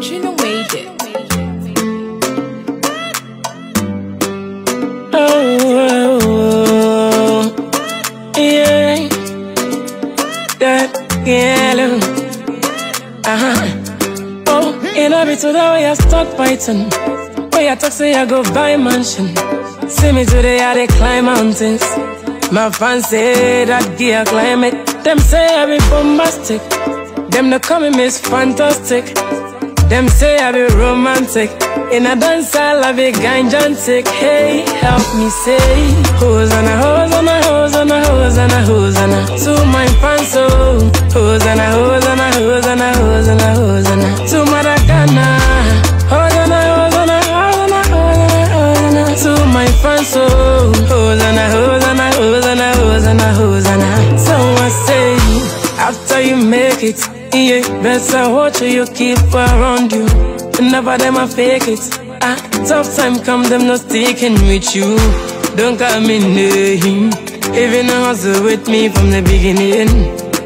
Trino made it. Oh, yeah, that yellow. Uh huh. Oh, in a bit the way I start fighting. Way I talk, say I go buy mansion. See me today, I dey climb mountains. My fans say that gear climb it. Them say I be bombastic. Them no coming is fantastic. Them say I be romantic. In a dance, I be ganjantic. Hey, help me say, Hosanna, Hosanna, Hosanna, Hosanna, Hosanna. To my fans, oh, Hosanna, Hosanna, Hosanna, Hosanna, Hosanna. To Maracana, Hosanna, Hosanna, Hosanna, Hosanna, Hosanna. To my fans, oh, Hosanna, Hosanna, Hosanna, Hosanna, Hosanna. So I say, after you make it, yeah, better watch who you keep around you. Never them a fake it. Ah, tough time come, them not sticking with you. Don't call me name. Even hustle with me from the beginning.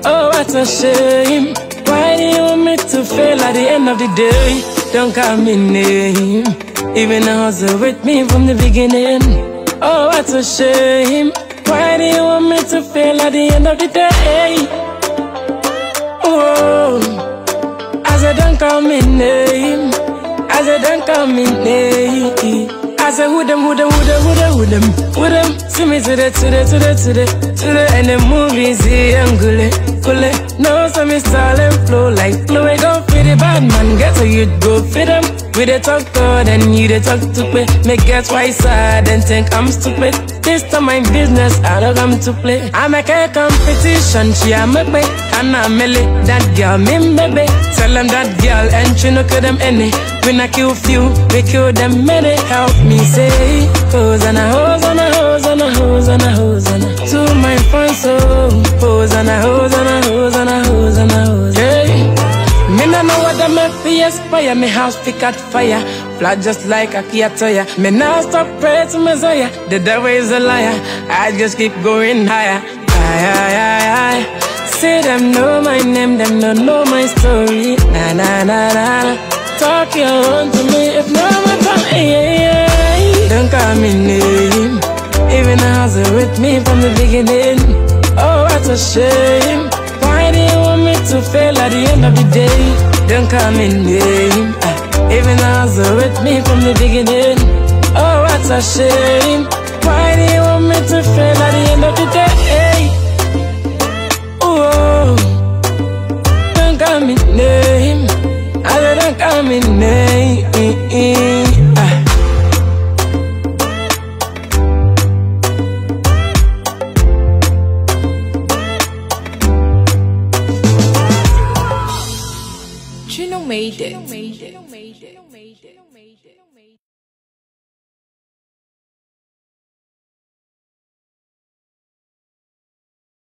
Oh, what a shame. Why do you want me to fail at the end of the day? Don't call me name. Even hustle with me from the beginning. Oh, what a shame. Why do you want me to fail at the end of the day? Don't call me name. I said, don't call me name. I said, who them, who them, who them, who them, who them, who them? See me today, today, today, today, today. And the movies here and gule, gule. No, so me style and flow like flow. We go for the bad man, get so you go for them. We dey talk good and you dey talk stupid. Make get wise side and think I'm stupid. This time my business, I don't come to play. I make a competition, she a me. And I'm that girl, me baby. Tell them that girl, and she no kill them any. We not kill few, we kill them many. Help me say, Hosanna, Hosanna, Hosanna, Hosanna, fi aspire, me house fi catch fire. Flat just like a Kia Toya Me now stop praying to Messiah. The devil is a liar, I just keep going higher. Higher, higher, higher See them know my name, them don't know my story. Na na na na. Talk your own to me, if no my time, yeah, yeah. Eh. Don't call me name. Even a hustle with me from the beginning. Oh, what a shame. Why do you want me to fail at the end of the day? Don't call me name. Ah, even hustle with me from the beginning. Oh, what a shame. Why do you want me to fail at the end of the day? Oh, don't call me name. I don't call me name. Made it.